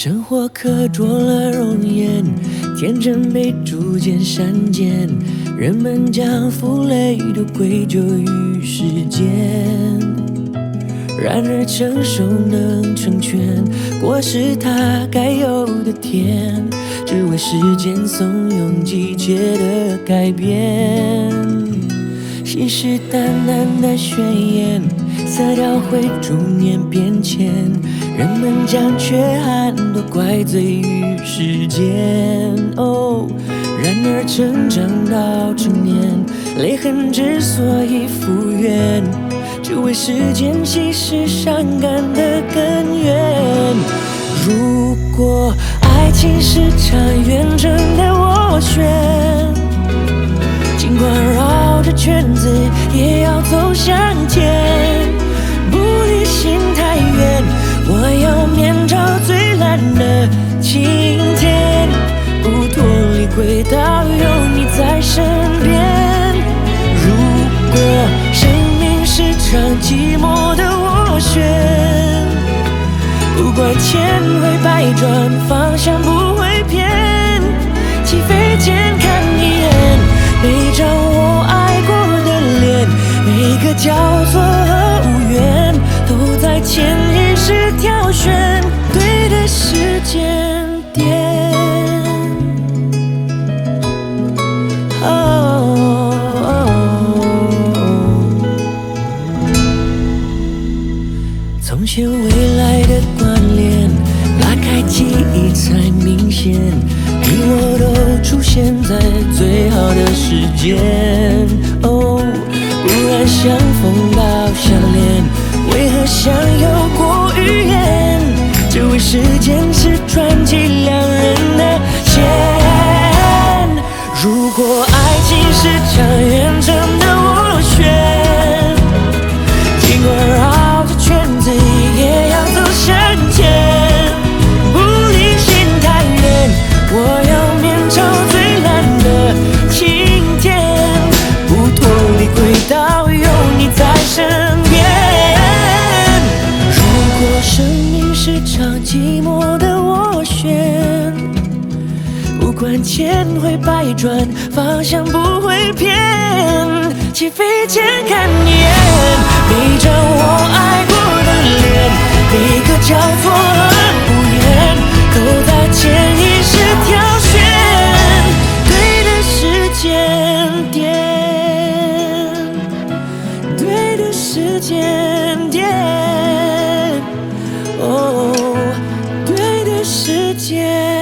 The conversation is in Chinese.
生活刻着了容颜，天真被逐渐删减，人们将负累都归咎于时间。然而成熟能成全，过是它该有的甜，只为时间怂恿季节的改变。信誓旦旦的宣言，色调会逐年变迁，人们将缺憾都怪罪于时间。哦，然而成长到成年，泪痕之所以复原，只为时间稀释伤感的根源。如果爱情是场远征的斡旋。尽管绕着圈子，也要走向前。晴天。不脱离轨道，有你在身边。如果生命是场寂寞的斡旋，不管千回百转，方向不会偏。起飞前看一眼。每张我爱过的脸，每个角间。哦，忽然相逢到相恋，为何像生命是场寂寞的斡旋，不管千回百转，方向不会变。起飞前看一眼，每张我爱过的脸，每个交错的不缘，都在潜意识挑选对的时间点，对的时间点。哦对的时间。